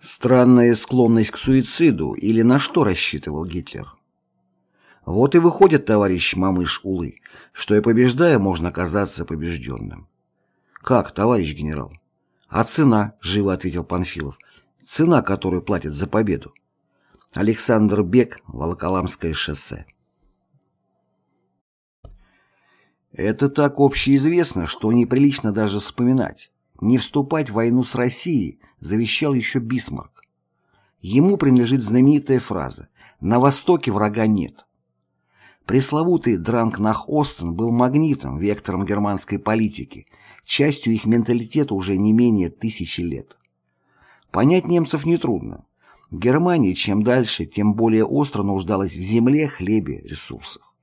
Странная склонность к суициду или на что рассчитывал Гитлер? Вот и выходит, товарищ Мамыш Улы, что и побеждая можно оказаться побежденным. Как, товарищ генерал? А цена, живо ответил Панфилов, цена, которую платят за победу. Александр Бек, Волоколамское шоссе. Это так общеизвестно, что неприлично даже вспоминать. Не вступать в войну с Россией завещал еще Бисмарк. Ему принадлежит знаменитая фраза «На Востоке врага нет». Пресловутый Дранкнах Остен был магнитом, вектором германской политики, частью их менталитета уже не менее тысячи лет. Понять немцев нетрудно. Германия чем дальше, тем более остро нуждалась в земле, хлебе, ресурсах.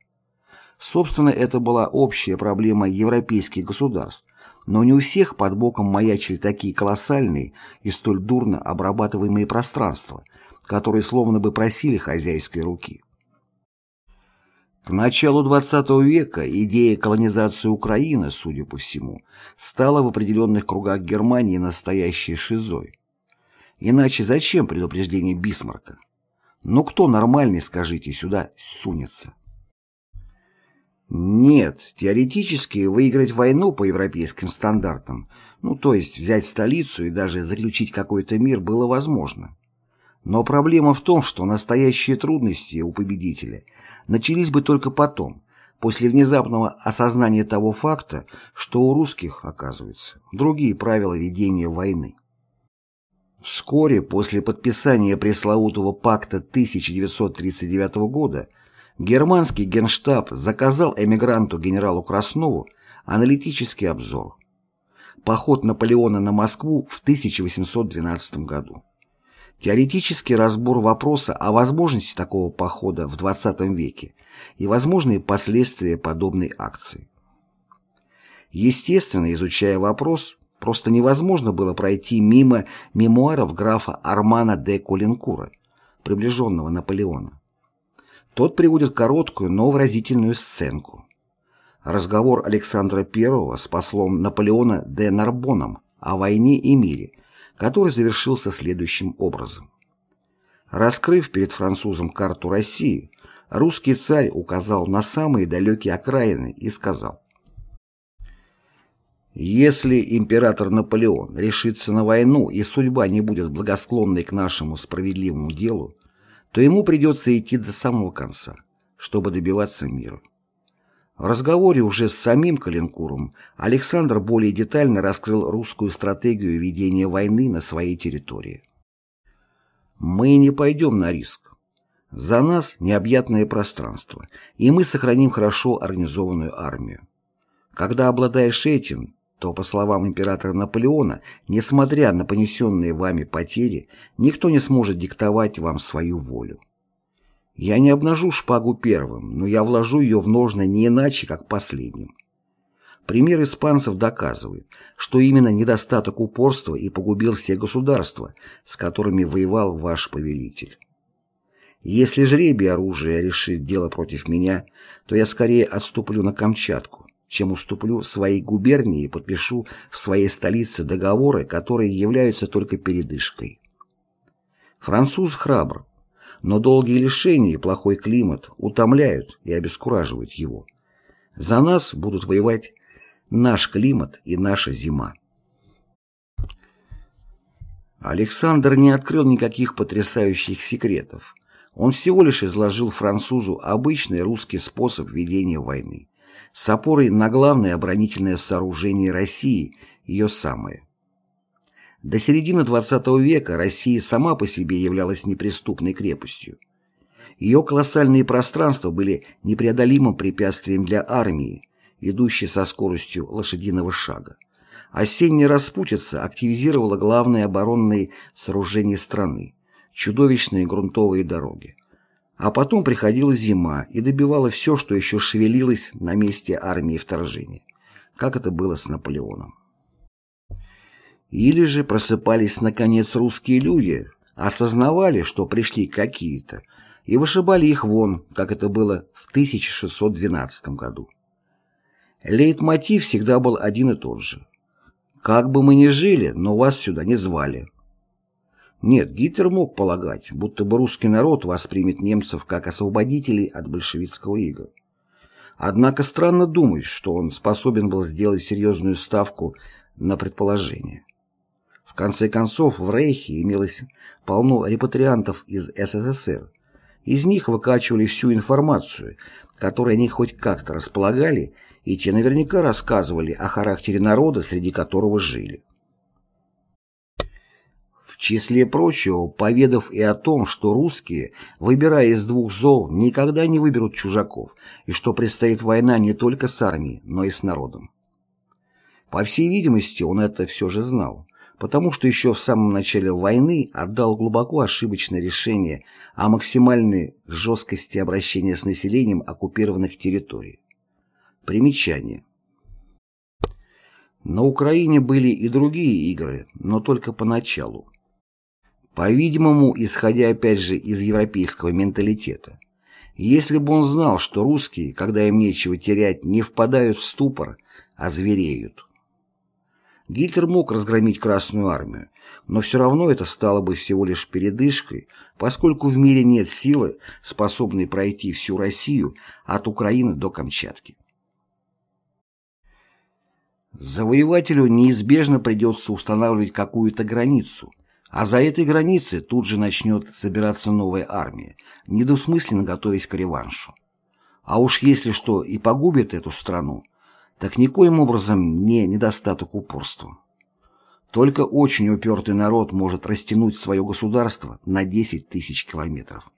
Собственно, это была общая проблема европейских государств, но не у всех под боком маячили такие колоссальные и столь дурно обрабатываемые пространства, которые словно бы просили хозяйской руки. К началу XX века идея колонизации Украины, судя по всему, стала в определенных кругах Германии настоящей шизой. Иначе зачем предупреждение Бисмарка? Ну кто нормальный, скажите, сюда сунется? Нет, теоретически выиграть войну по европейским стандартам, ну то есть взять столицу и даже заключить какой-то мир было возможно. Но проблема в том, что настоящие трудности у победителя начались бы только потом, после внезапного осознания того факта, что у русских, оказывается, другие правила ведения войны. Вскоре после подписания пресловутого пакта 1939 года Германский генштаб заказал эмигранту генералу Краснову аналитический обзор. Поход Наполеона на Москву в 1812 году. Теоретический разбор вопроса о возможности такого похода в XX веке и возможные последствия подобной акции. Естественно, изучая вопрос, просто невозможно было пройти мимо мемуаров графа Армана де Колинкура, приближенного Наполеона. Тот приводит короткую, но выразительную сценку. Разговор Александра I с послом Наполеона де Нарбоном о войне и мире, который завершился следующим образом. Раскрыв перед французом карту России, русский царь указал на самые далекие окраины и сказал «Если император Наполеон решится на войну и судьба не будет благосклонной к нашему справедливому делу, то ему придется идти до самого конца, чтобы добиваться мира. В разговоре уже с самим Калинкуром Александр более детально раскрыл русскую стратегию ведения войны на своей территории. «Мы не пойдем на риск. За нас необъятное пространство, и мы сохраним хорошо организованную армию. Когда обладаешь этим, то, по словам императора Наполеона, несмотря на понесенные вами потери, никто не сможет диктовать вам свою волю. Я не обнажу шпагу первым, но я вложу ее в ножны не иначе, как последним. Пример испанцев доказывает, что именно недостаток упорства и погубил все государства, с которыми воевал ваш повелитель. Если жребий оружия решит дело против меня, то я скорее отступлю на Камчатку, чем уступлю своей губернии и подпишу в своей столице договоры, которые являются только передышкой. Француз храбр, но долгие лишения и плохой климат утомляют и обескураживают его. За нас будут воевать наш климат и наша зима. Александр не открыл никаких потрясающих секретов. Он всего лишь изложил французу обычный русский способ ведения войны с опорой на главное оборонительное сооружение России, ее самое. До середины XX века Россия сама по себе являлась неприступной крепостью. Ее колоссальные пространства были непреодолимым препятствием для армии, идущей со скоростью лошадиного шага. Осенняя распутица активизировала главные оборонные сооружения страны – чудовищные грунтовые дороги. А потом приходила зима и добивала все, что еще шевелилось на месте армии вторжения, как это было с Наполеоном. Или же просыпались наконец русские люди, осознавали, что пришли какие-то, и вышибали их вон, как это было в 1612 году. Лейтмотив всегда был один и тот же. Как бы мы ни жили, но вас сюда не звали. Нет, Гитлер мог полагать, будто бы русский народ воспримет немцев как освободителей от большевистского ига. Однако странно думать, что он способен был сделать серьезную ставку на предположение. В конце концов, в Рейхе имелось полно репатриантов из СССР. Из них выкачивали всю информацию, которой они хоть как-то располагали, и те наверняка рассказывали о характере народа, среди которого жили. В числе прочего, поведав и о том, что русские, выбирая из двух зол, никогда не выберут чужаков, и что предстоит война не только с армией, но и с народом. По всей видимости, он это все же знал, потому что еще в самом начале войны отдал глубоко ошибочное решение о максимальной жесткости обращения с населением оккупированных территорий. Примечание. На Украине были и другие игры, но только поначалу. По-видимому, исходя опять же из европейского менталитета. Если бы он знал, что русские, когда им нечего терять, не впадают в ступор, а звереют. Гитлер мог разгромить Красную Армию, но все равно это стало бы всего лишь передышкой, поскольку в мире нет силы, способной пройти всю Россию от Украины до Камчатки. Завоевателю неизбежно придется устанавливать какую-то границу – а за этой границей тут же начнет собираться новая армия, недосмысленно готовясь к реваншу. А уж если что и погубит эту страну, так никоим образом не недостаток упорства. Только очень упертый народ может растянуть свое государство на 10 тысяч километров.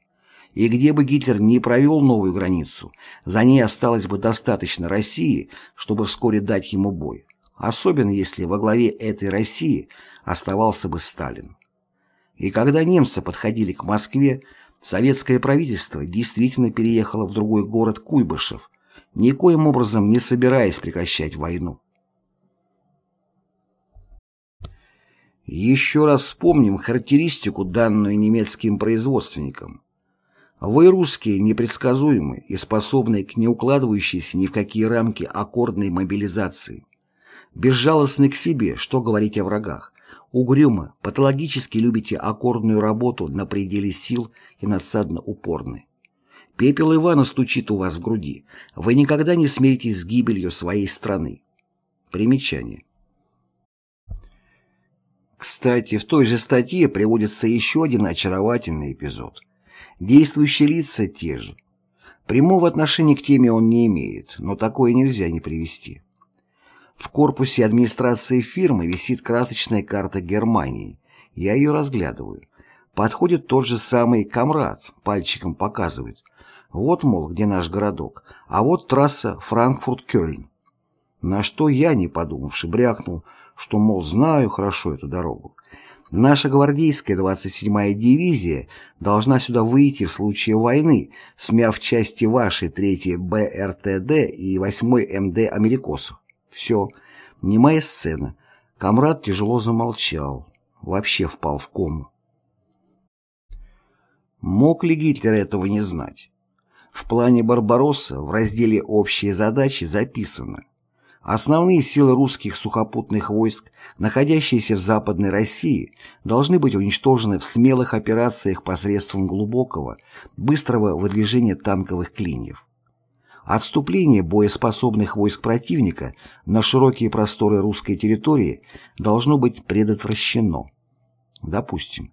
И где бы Гитлер не провел новую границу, за ней осталось бы достаточно России, чтобы вскоре дать ему бой, особенно если во главе этой России оставался бы Сталин. И когда немцы подходили к Москве, советское правительство действительно переехало в другой город Куйбышев, никоим образом не собираясь прекращать войну. Еще раз вспомним характеристику, данную немецким производственникам. Вы, русские, непредсказуемы и способны к неукладывающейся ни в какие рамки аккордной мобилизации. Безжалостны к себе, что говорить о врагах, Угрюмо, патологически любите аккордную работу на пределе сил и надсадно упорны. Пепел Ивана стучит у вас в груди. Вы никогда не смеетесь с гибелью своей страны. Примечание. Кстати, в той же статье приводится еще один очаровательный эпизод. Действующие лица те же. Прямого отношения к теме он не имеет, но такое нельзя не привести. В корпусе администрации фирмы висит красочная карта Германии. Я ее разглядываю. Подходит тот же самый комрад, пальчиком показывает. Вот, мол, где наш городок, а вот трасса Франкфурт-Кёльн. На что я, не подумавши, брякнул, что, мол, знаю хорошо эту дорогу. Наша гвардейская 27-я дивизия должна сюда выйти в случае войны, смяв части вашей 3-й БРТД и 8-й МД америкосов. Все. Немая сцена. Камрад тяжело замолчал. Вообще впал в кому. Мог ли Гитлер этого не знать? В плане Барбаросса в разделе «Общие задачи» записано Основные силы русских сухопутных войск, находящиеся в Западной России, должны быть уничтожены в смелых операциях посредством глубокого, быстрого выдвижения танковых клиньев. Отступление боеспособных войск противника на широкие просторы русской территории должно быть предотвращено. Допустим,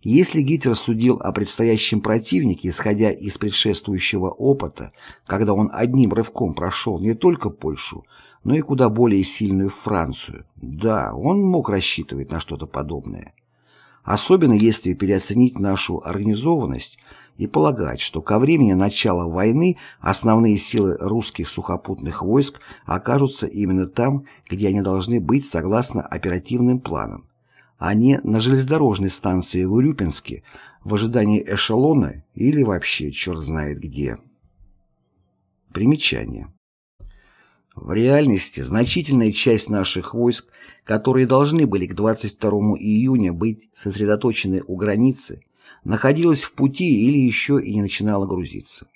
если Гитлер судил о предстоящем противнике, исходя из предшествующего опыта, когда он одним рывком прошел не только Польшу, но и куда более сильную Францию, да, он мог рассчитывать на что-то подобное. Особенно если переоценить нашу организованность и полагать, что ко времени начала войны основные силы русских сухопутных войск окажутся именно там, где они должны быть согласно оперативным планам, а не на железнодорожной станции в Урюпинске в ожидании эшелона или вообще черт знает где. Примечание. В реальности значительная часть наших войск, которые должны были к 22 июня быть сосредоточены у границы, находилась в пути или еще и не начинала грузиться.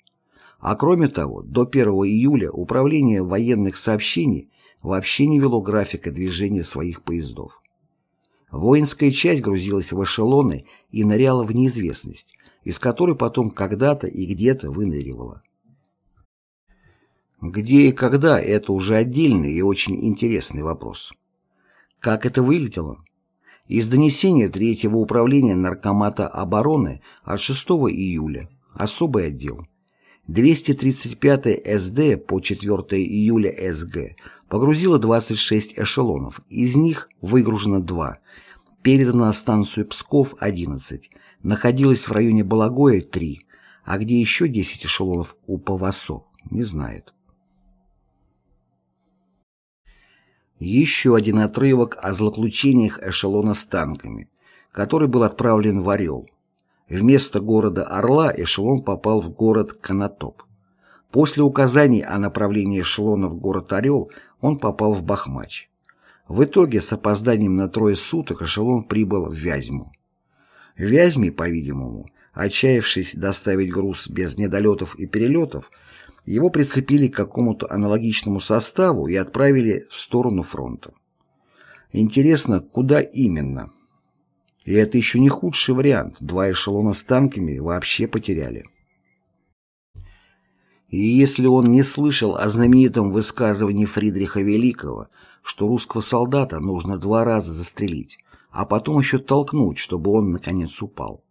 А кроме того, до 1 июля Управление военных сообщений вообще не вело графика движения своих поездов. Воинская часть грузилась в эшелоны и ныряла в неизвестность, из которой потом когда-то и где-то выныривала. Где и когда – это уже отдельный и очень интересный вопрос. Как это выглядело? Из донесения Третьего управления Наркомата обороны от 6 июля, особый отдел. 235 СД по 4 июля СГ погрузило 26 эшелонов, из них выгружено 2, передано на станцию Псков 11, находилось в районе Балагоя 3, а где еще 10 эшелонов у Павасо, не знает. Еще один отрывок о злоключениях эшелона с танками, который был отправлен в Орел. Вместо города Орла эшелон попал в город Конотоп. После указаний о направлении эшелона в город Орел он попал в Бахмач. В итоге с опозданием на трое суток эшелон прибыл в Вязьму. В Вязьме, по-видимому, отчаявшись доставить груз без недолетов и перелетов, его прицепили к какому-то аналогичному составу и отправили в сторону фронта. Интересно, куда именно? И это еще не худший вариант, два эшелона с танками вообще потеряли. И если он не слышал о знаменитом высказывании Фридриха Великого, что русского солдата нужно два раза застрелить, а потом еще толкнуть, чтобы он наконец упал.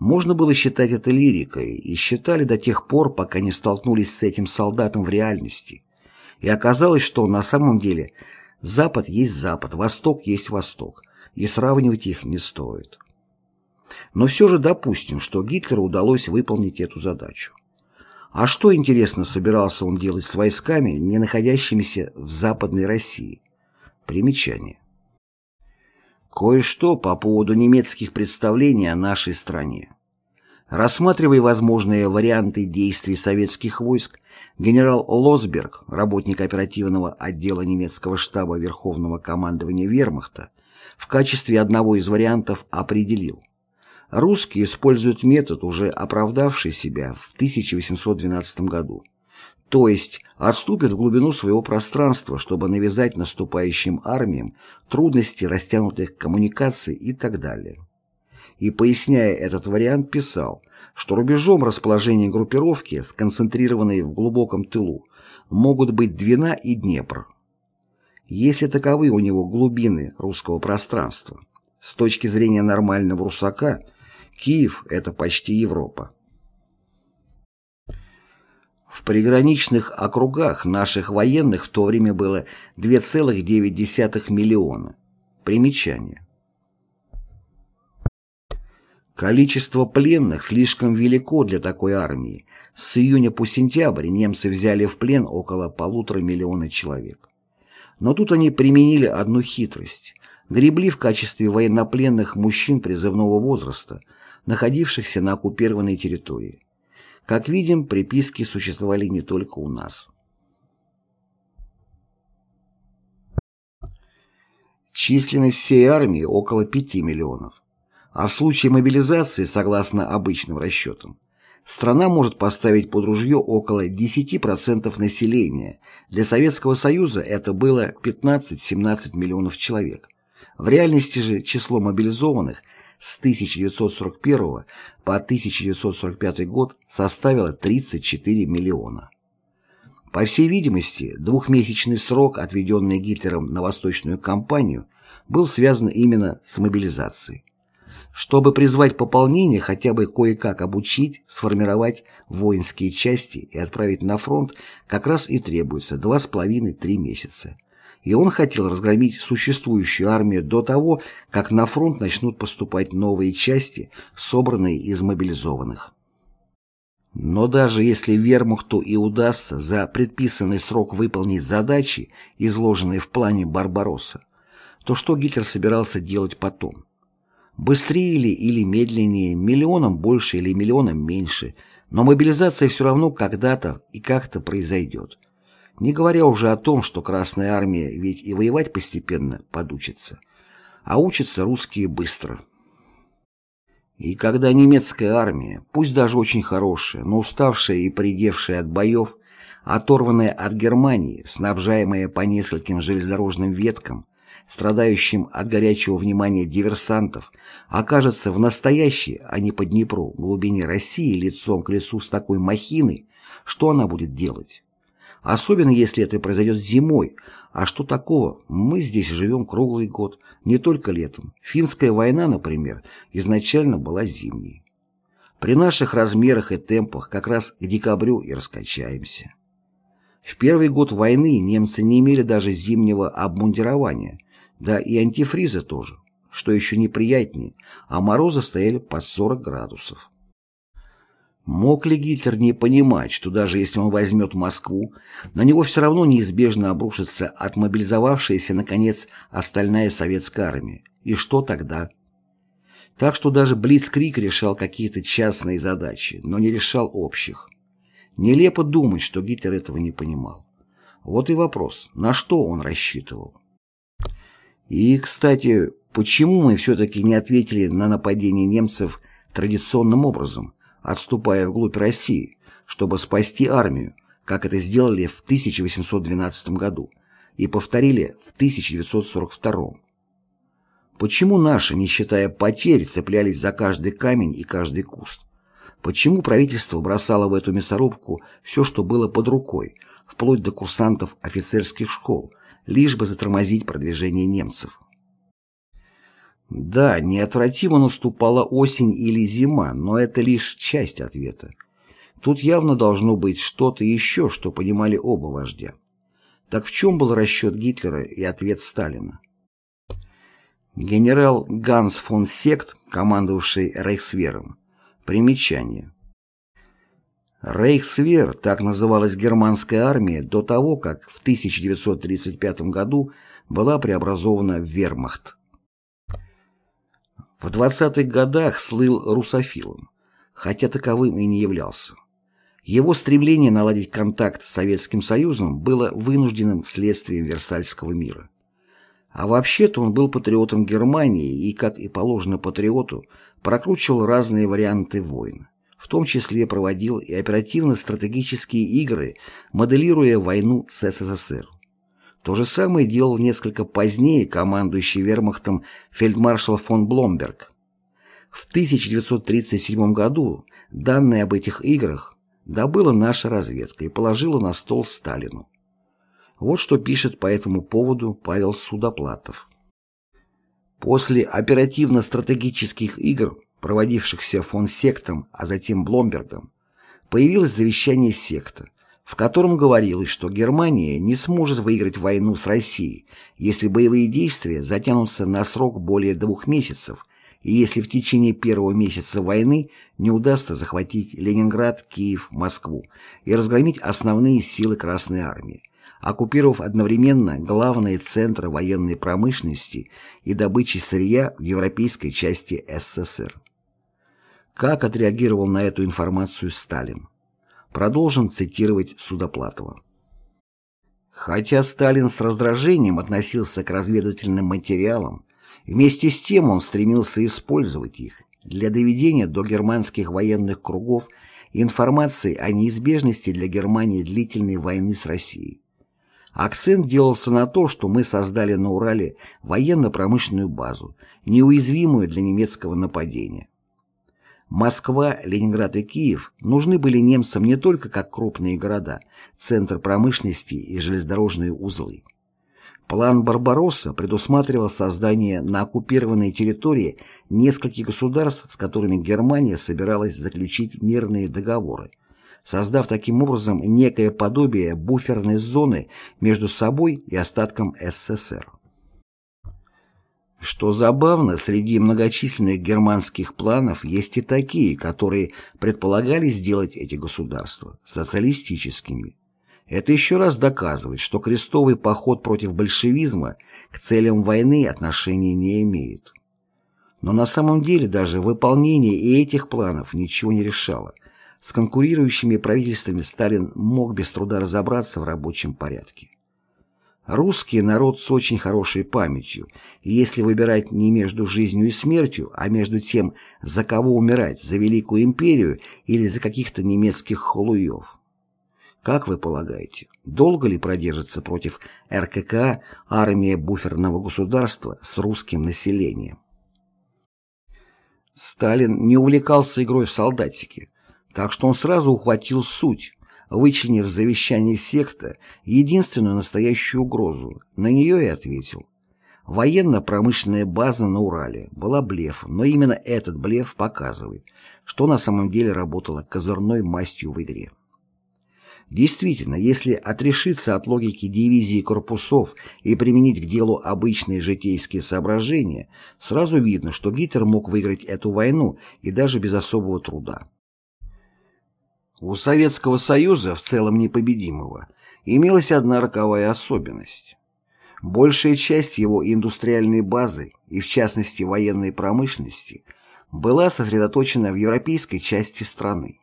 Можно было считать это лирикой, и считали до тех пор, пока не столкнулись с этим солдатом в реальности. И оказалось, что на самом деле Запад есть Запад, Восток есть Восток, и сравнивать их не стоит. Но все же допустим, что Гитлеру удалось выполнить эту задачу. А что, интересно, собирался он делать с войсками, не находящимися в Западной России? Примечание. Кое-что по поводу немецких представлений о нашей стране. Рассматривая возможные варианты действий советских войск, генерал Лосберг, работник оперативного отдела немецкого штаба Верховного командования Вермахта, в качестве одного из вариантов определил. Русские используют метод, уже оправдавший себя в 1812 году то есть отступят в глубину своего пространства, чтобы навязать наступающим армиям трудности растянутых коммуникаций и так далее. И поясняя этот вариант, писал, что рубежом расположения группировки, сконцентрированной в глубоком тылу, могут быть Двина и Днепр. Если таковы у него глубины русского пространства, с точки зрения нормального русака, Киев – это почти Европа. В приграничных округах наших военных в то время было 2,9 миллиона. Примечание. Количество пленных слишком велико для такой армии. С июня по сентябрь немцы взяли в плен около полутора миллиона человек. Но тут они применили одну хитрость. Гребли в качестве военнопленных мужчин призывного возраста, находившихся на оккупированной территории. Как видим, приписки существовали не только у нас. Численность всей армии около 5 миллионов. А в случае мобилизации, согласно обычным расчетам, страна может поставить под ружье около 10% населения. Для Советского Союза это было 15-17 миллионов человек. В реальности же число мобилизованных – с 1941 по 1945 год составила 34 миллиона. По всей видимости, двухмесячный срок, отведенный Гитлером на восточную кампанию, был связан именно с мобилизацией. Чтобы призвать пополнение, хотя бы кое-как обучить, сформировать воинские части и отправить на фронт, как раз и требуется 2,5-3 месяца и он хотел разгромить существующую армию до того, как на фронт начнут поступать новые части, собранные из мобилизованных. Но даже если вермахту и удастся за предписанный срок выполнить задачи, изложенные в плане Барбаросса, то что Гитлер собирался делать потом? Быстрее ли или медленнее, миллионом больше или миллионом меньше, но мобилизация все равно когда-то и как-то произойдет. Не говоря уже о том, что Красная Армия ведь и воевать постепенно подучится. А учатся русские быстро. И когда немецкая армия, пусть даже очень хорошая, но уставшая и придевшая от боев, оторванная от Германии, снабжаемая по нескольким железнодорожным веткам, страдающим от горячего внимания диверсантов, окажется в настоящей, а не по Днепру, глубине России лицом к лицу с такой махиной, что она будет делать? Особенно если это произойдет зимой, а что такого? Мы здесь живем круглый год, не только летом. Финская война, например, изначально была зимней. При наших размерах и темпах как раз к декабрю и раскачаемся. В первый год войны немцы не имели даже зимнего обмундирования, да и антифриза тоже, что еще неприятнее, а морозы стояли под 40 градусов. Мог ли Гитлер не понимать, что даже если он возьмет Москву, на него все равно неизбежно обрушится отмобилизовавшаяся, наконец, остальная советская армия? И что тогда? Так что даже Блицкрик решал какие-то частные задачи, но не решал общих. Нелепо думать, что Гитлер этого не понимал. Вот и вопрос, на что он рассчитывал? И, кстати, почему мы все-таки не ответили на нападение немцев традиционным образом, отступая вглубь России, чтобы спасти армию, как это сделали в 1812 году и повторили в 1942 Почему наши, не считая потерь, цеплялись за каждый камень и каждый куст? Почему правительство бросало в эту мясорубку все, что было под рукой, вплоть до курсантов офицерских школ, лишь бы затормозить продвижение немцев? Да, неотвратимо наступала осень или зима, но это лишь часть ответа. Тут явно должно быть что-то еще, что понимали оба вождя. Так в чем был расчет Гитлера и ответ Сталина? Генерал Ганс фон Сект, командовавший Рейхсвером. Примечание. Рейхсвер, так называлась германская армия до того, как в 1935 году была преобразована в вермахт. В 20-х годах слыл русофилом, хотя таковым и не являлся. Его стремление наладить контакт с Советским Союзом было вынужденным следствием Версальского мира. А вообще-то он был патриотом Германии и, как и положено патриоту, прокручивал разные варианты войн. В том числе проводил и оперативно-стратегические игры, моделируя войну с СССР. То же самое делал несколько позднее командующий вермахтом фельдмаршал фон Бломберг. В 1937 году данные об этих играх добыла наша разведка и положила на стол Сталину. Вот что пишет по этому поводу Павел Судоплатов. После оперативно-стратегических игр, проводившихся фон Сектом, а затем Бломбергом, появилось завещание Секта, в котором говорилось, что Германия не сможет выиграть войну с Россией, если боевые действия затянутся на срок более двух месяцев и если в течение первого месяца войны не удастся захватить Ленинград, Киев, Москву и разгромить основные силы Красной Армии, оккупировав одновременно главные центры военной промышленности и добычи сырья в европейской части СССР. Как отреагировал на эту информацию Сталин? Продолжим цитировать Судоплатова. Хотя Сталин с раздражением относился к разведывательным материалам, вместе с тем он стремился использовать их для доведения до германских военных кругов информации о неизбежности для Германии длительной войны с Россией. Акцент делался на то, что мы создали на Урале военно-промышленную базу, неуязвимую для немецкого нападения. Москва, Ленинград и Киев нужны были немцам не только как крупные города, центр промышленности и железнодорожные узлы. План «Барбаросса» предусматривал создание на оккупированной территории нескольких государств, с которыми Германия собиралась заключить мирные договоры, создав таким образом некое подобие буферной зоны между собой и остатком СССР. Что забавно, среди многочисленных германских планов есть и такие, которые предполагали сделать эти государства социалистическими. Это еще раз доказывает, что крестовый поход против большевизма к целям войны отношения не имеет. Но на самом деле даже выполнение и этих планов ничего не решало. С конкурирующими правительствами Сталин мог без труда разобраться в рабочем порядке. Русский народ с очень хорошей памятью, и если выбирать не между жизнью и смертью, а между тем, за кого умирать, за Великую империю или за каких-то немецких холуев. Как вы полагаете, долго ли продержится против РКК армия буферного государства с русским населением? Сталин не увлекался игрой в солдатики, так что он сразу ухватил суть, вычленив в завещании секта единственную настоящую угрозу, на нее и ответил. Военно-промышленная база на Урале была блефом, но именно этот блеф показывает, что на самом деле работало козырной мастью в игре. Действительно, если отрешиться от логики дивизии корпусов и применить к делу обычные житейские соображения, сразу видно, что Гитлер мог выиграть эту войну и даже без особого труда. У Советского Союза, в целом непобедимого, имелась одна роковая особенность. Большая часть его индустриальной базы, и в частности военной промышленности, была сосредоточена в европейской части страны.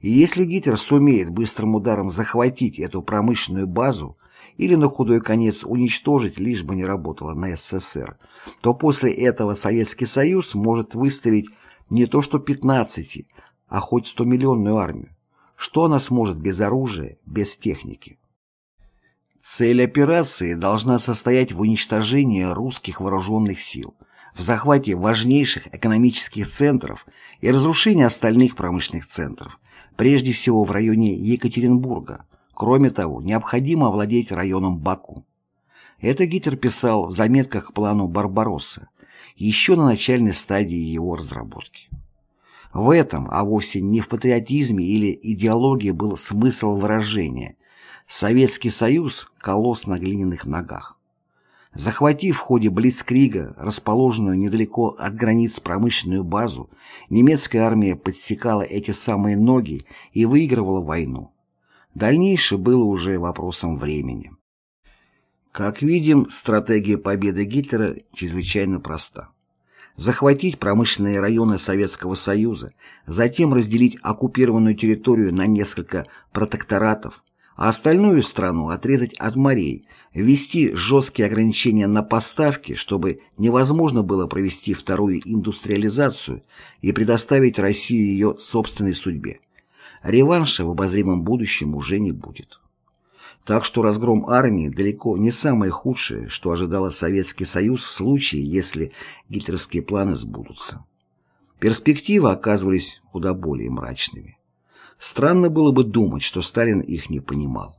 И если Гитлер сумеет быстрым ударом захватить эту промышленную базу или на худой конец уничтожить, лишь бы не работала на СССР, то после этого Советский Союз может выставить не то что 15, а хоть 100-миллионную армию. Что она сможет без оружия, без техники? Цель операции должна состоять в уничтожении русских вооруженных сил, в захвате важнейших экономических центров и разрушении остальных промышленных центров, прежде всего в районе Екатеринбурга. Кроме того, необходимо овладеть районом Баку. Это Гитлер писал в заметках к плану Барбаросса, еще на начальной стадии его разработки. В этом, а вовсе не в патриотизме или идеологии был смысл выражения «Советский Союз – колосс на глиняных ногах». Захватив в ходе Блицкрига расположенную недалеко от границ промышленную базу, немецкая армия подсекала эти самые ноги и выигрывала войну. Дальнейшее было уже вопросом времени. Как видим, стратегия победы Гитлера чрезвычайно проста захватить промышленные районы Советского Союза, затем разделить оккупированную территорию на несколько протекторатов, а остальную страну отрезать от морей, ввести жесткие ограничения на поставки, чтобы невозможно было провести вторую индустриализацию и предоставить Россию ее собственной судьбе. Реванша в обозримом будущем уже не будет. Так что разгром армии далеко не самое худшее, что ожидало Советский Союз в случае, если гитлеровские планы сбудутся. Перспективы оказывались куда более мрачными. Странно было бы думать, что Сталин их не понимал.